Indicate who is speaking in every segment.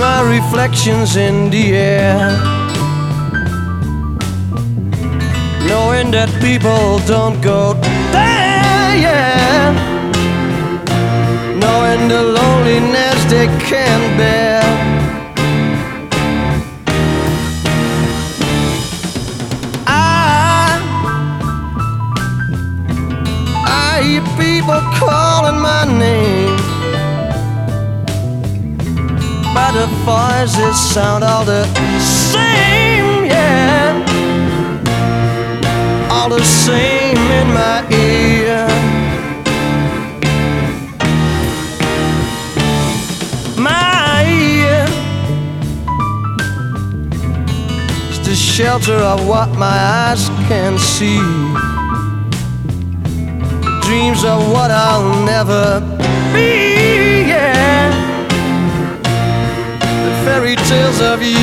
Speaker 1: my reflections in the air. Knowing that people don't go there, yeah. Knowing the loneliness they can't bear. I, I hear people calling my name. The voices sound all the same, yeah. All the same in my ear. My ear is the shelter of what my eyes can see. Dreams of what I'll never be, of you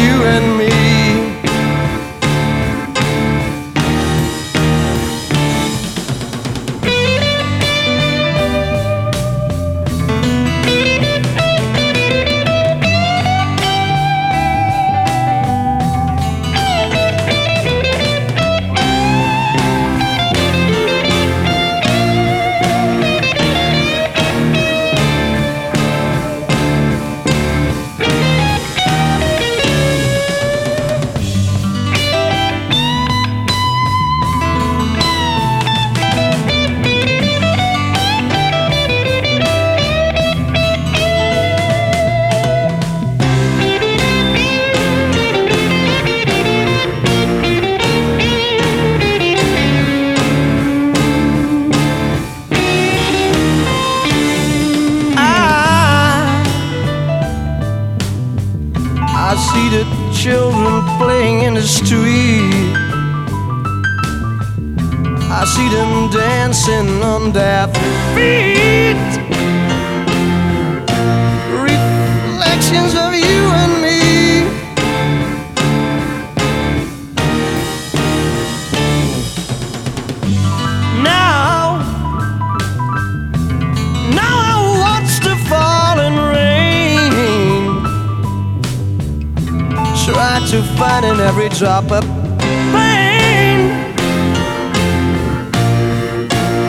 Speaker 1: I see the children playing in the street. I see them dancing on their feet. To find in every drop of pain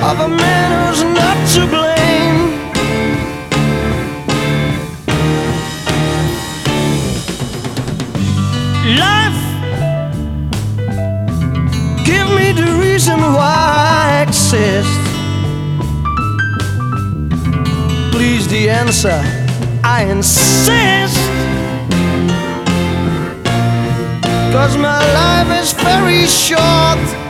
Speaker 1: of a man who's not to blame. Life, give me the reason why I exist. Please, the answer, I insist. Cause my life is very short